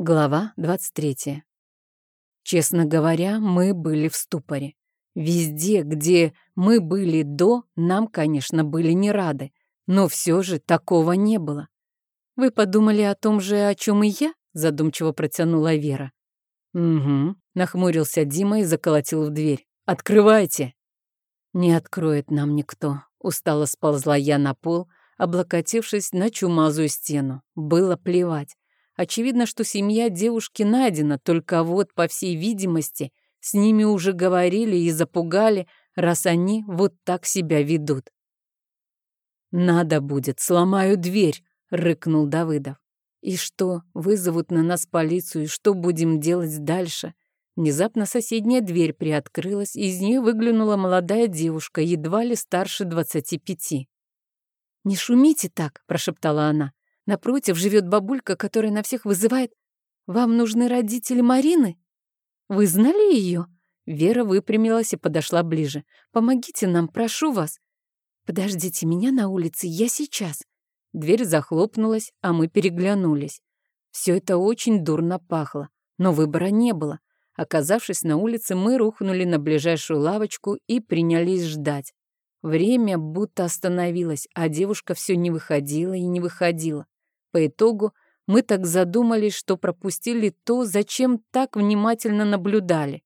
Глава 23. Честно говоря, мы были в ступоре. Везде, где мы были до, нам, конечно, были не рады, но все же такого не было. «Вы подумали о том же, о чем и я?» задумчиво протянула Вера. «Угу», нахмурился Дима и заколотил в дверь. «Открывайте!» «Не откроет нам никто», устало сползла я на пол, облокотившись на чумазую стену. Было плевать. Очевидно, что семья девушки найдена, только вот, по всей видимости, с ними уже говорили и запугали, раз они вот так себя ведут. «Надо будет, сломаю дверь», — рыкнул Давыдов. «И что, вызовут на нас полицию, и что будем делать дальше?» Внезапно соседняя дверь приоткрылась, и из нее выглянула молодая девушка, едва ли старше двадцати пяти. «Не шумите так», — прошептала она. Напротив живет бабулька, которая на всех вызывает «Вам нужны родители Марины?» «Вы знали ее?» Вера выпрямилась и подошла ближе. «Помогите нам, прошу вас». «Подождите меня на улице, я сейчас». Дверь захлопнулась, а мы переглянулись. Все это очень дурно пахло, но выбора не было. Оказавшись на улице, мы рухнули на ближайшую лавочку и принялись ждать. Время будто остановилось, а девушка все не выходила и не выходила. По итогу мы так задумались, что пропустили то, зачем так внимательно наблюдали.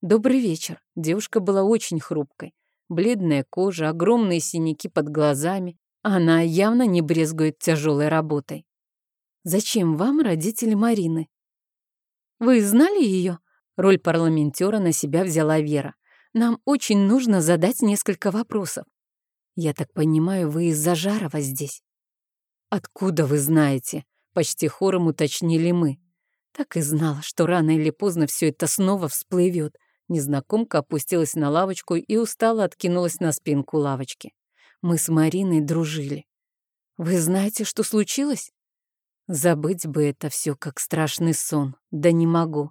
Добрый вечер. Девушка была очень хрупкой. Бледная кожа, огромные синяки под глазами. Она явно не брезгует тяжелой работой. Зачем вам родители Марины? Вы знали ее? Роль парламентера на себя взяла Вера. Нам очень нужно задать несколько вопросов. Я так понимаю, вы из-за Жарова здесь? «Откуда вы знаете?» — почти хором уточнили мы. Так и знала, что рано или поздно все это снова всплывет. Незнакомка опустилась на лавочку и устало откинулась на спинку лавочки. Мы с Мариной дружили. «Вы знаете, что случилось?» Забыть бы это все как страшный сон, да не могу.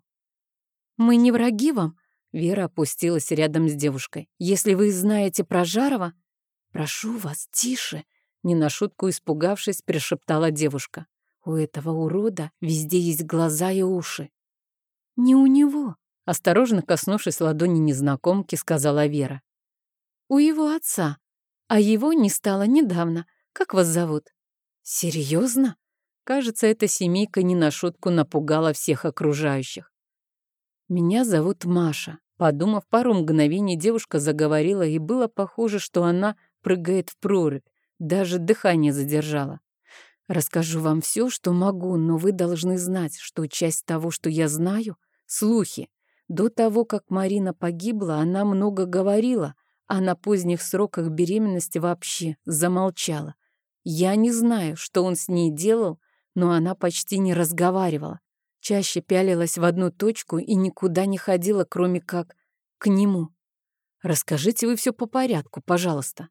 «Мы не враги вам?» Вера опустилась рядом с девушкой. «Если вы знаете про Жарова...» «Прошу вас, тише!» Не на шутку испугавшись, пришептала девушка. У этого урода везде есть глаза и уши. Не у него, осторожно коснувшись ладони незнакомки, сказала Вера. У его отца, а его не стало недавно. Как вас зовут? Серьезно? Кажется, эта семейка не на шутку напугала всех окружающих. Меня зовут Маша. Подумав пару мгновений, девушка заговорила, и было похоже, что она прыгает в прорубь. Даже дыхание задержала. Расскажу вам все, что могу, но вы должны знать, что часть того, что я знаю, — слухи. До того, как Марина погибла, она много говорила, а на поздних сроках беременности вообще замолчала. Я не знаю, что он с ней делал, но она почти не разговаривала. Чаще пялилась в одну точку и никуда не ходила, кроме как к нему. Расскажите вы все по порядку, пожалуйста.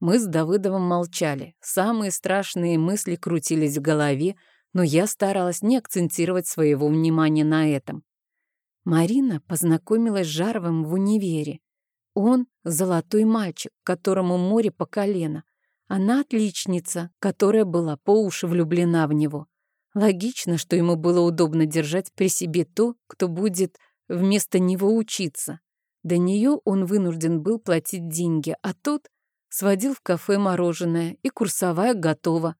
Мы с Давыдовым молчали. Самые страшные мысли крутились в голове, но я старалась не акцентировать своего внимания на этом. Марина познакомилась с Жаровым в универе. Он — золотой мальчик, которому море по колено. Она отличница, которая была по уши влюблена в него. Логично, что ему было удобно держать при себе то, кто будет вместо него учиться. До нее он вынужден был платить деньги, а тот Сводил в кафе мороженое, и курсовая готова.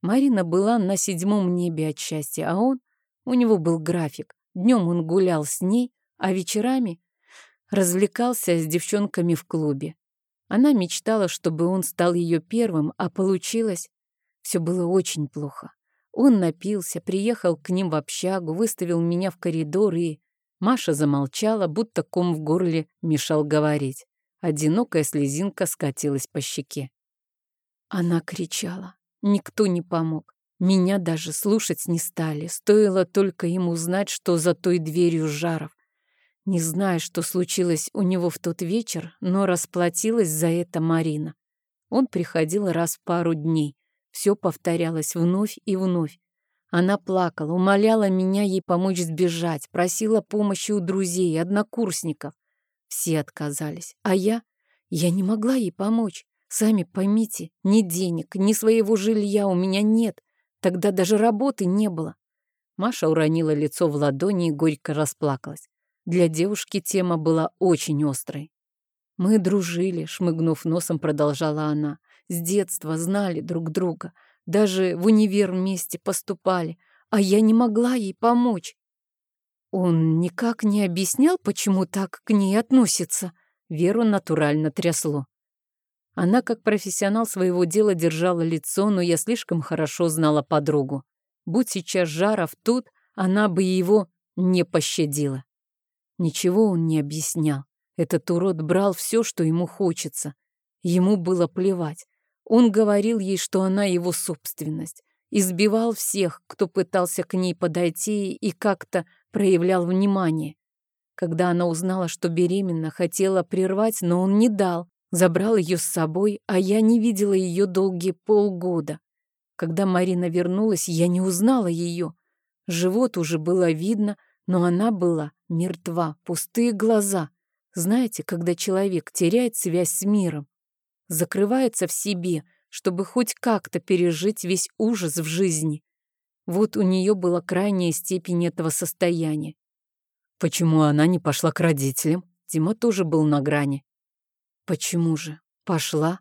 Марина была на седьмом небе от счастья, а он... У него был график. Днем он гулял с ней, а вечерами развлекался с девчонками в клубе. Она мечтала, чтобы он стал ее первым, а получилось... Все было очень плохо. Он напился, приехал к ним в общагу, выставил меня в коридор и... Маша замолчала, будто ком в горле мешал говорить. Одинокая слезинка скатилась по щеке. Она кричала. Никто не помог. Меня даже слушать не стали. Стоило только им узнать, что за той дверью Жаров. Не знаю, что случилось у него в тот вечер, но расплатилась за это Марина. Он приходил раз в пару дней. Все повторялось вновь и вновь. Она плакала, умоляла меня ей помочь сбежать, просила помощи у друзей, однокурсников. Все отказались. А я? Я не могла ей помочь. Сами поймите, ни денег, ни своего жилья у меня нет. Тогда даже работы не было. Маша уронила лицо в ладони и горько расплакалась. Для девушки тема была очень острой. Мы дружили, шмыгнув носом, продолжала она. С детства знали друг друга. Даже в универ вместе поступали. А я не могла ей помочь. Он никак не объяснял, почему так к ней относится. Веру натурально трясло. Она, как профессионал своего дела, держала лицо, но я слишком хорошо знала подругу. Будь сейчас Жаров тут, она бы его не пощадила. Ничего он не объяснял. Этот урод брал все, что ему хочется. Ему было плевать. Он говорил ей, что она его собственность. Избивал всех, кто пытался к ней подойти и как-то проявлял внимание. Когда она узнала, что беременна, хотела прервать, но он не дал. Забрал ее с собой, а я не видела ее долгие полгода. Когда Марина вернулась, я не узнала ее. Живот уже было видно, но она была мертва, пустые глаза. Знаете, когда человек теряет связь с миром, закрывается в себе, чтобы хоть как-то пережить весь ужас в жизни. Вот у нее была крайняя степень этого состояния. Почему она не пошла к родителям? Дима тоже был на грани. Почему же? Пошла.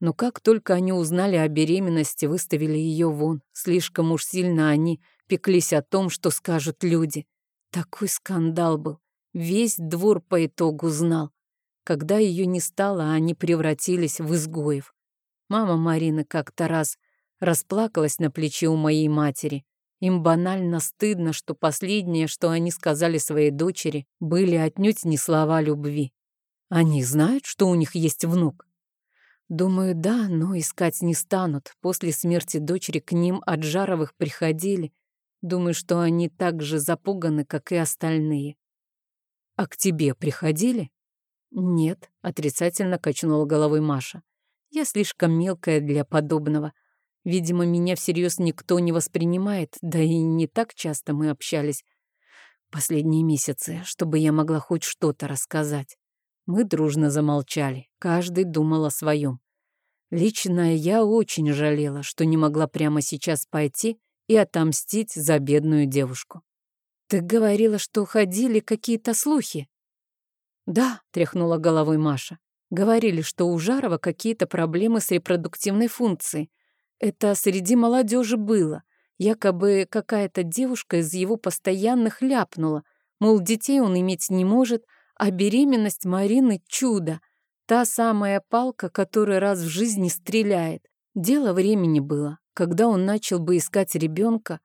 Но как только они узнали о беременности, выставили ее вон. Слишком уж сильно они пеклись о том, что скажут люди. Такой скандал был. Весь двор по итогу знал. Когда ее не стало, они превратились в изгоев. Мама Марины как-то раз расплакалась на плече у моей матери. Им банально стыдно, что последнее, что они сказали своей дочери, были отнюдь не слова любви. Они знают, что у них есть внук? Думаю, да, но искать не станут. После смерти дочери к ним от Жаровых приходили. Думаю, что они так же запуганы, как и остальные. А к тебе приходили? Нет, отрицательно качнула головой Маша. Я слишком мелкая для подобного. Видимо, меня всерьез никто не воспринимает, да и не так часто мы общались последние месяцы, чтобы я могла хоть что-то рассказать. Мы дружно замолчали, каждый думал о своем. Лично я очень жалела, что не могла прямо сейчас пойти и отомстить за бедную девушку. «Ты говорила, что ходили какие-то слухи?» «Да», — тряхнула головой Маша. «Говорили, что у Жарова какие-то проблемы с репродуктивной функцией. Это среди молодежи было. Якобы какая-то девушка из его постоянных ляпнула, мол, детей он иметь не может, а беременность Марины — чудо. Та самая палка, которая раз в жизни стреляет. Дело времени было, когда он начал бы искать ребенка.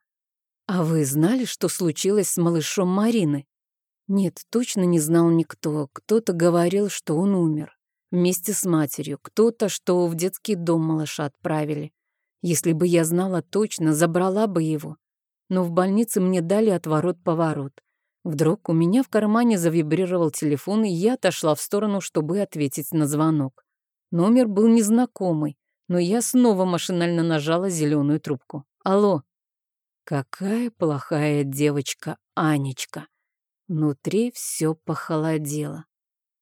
А вы знали, что случилось с малышом Марины? Нет, точно не знал никто. Кто-то говорил, что он умер. Вместе с матерью. Кто-то, что в детский дом малыша отправили. Если бы я знала точно, забрала бы его. Но в больнице мне дали отворот-поворот. Вдруг у меня в кармане завибрировал телефон, и я отошла в сторону, чтобы ответить на звонок. Номер был незнакомый, но я снова машинально нажала зеленую трубку. «Алло!» Какая плохая девочка Анечка. Внутри все похолодело.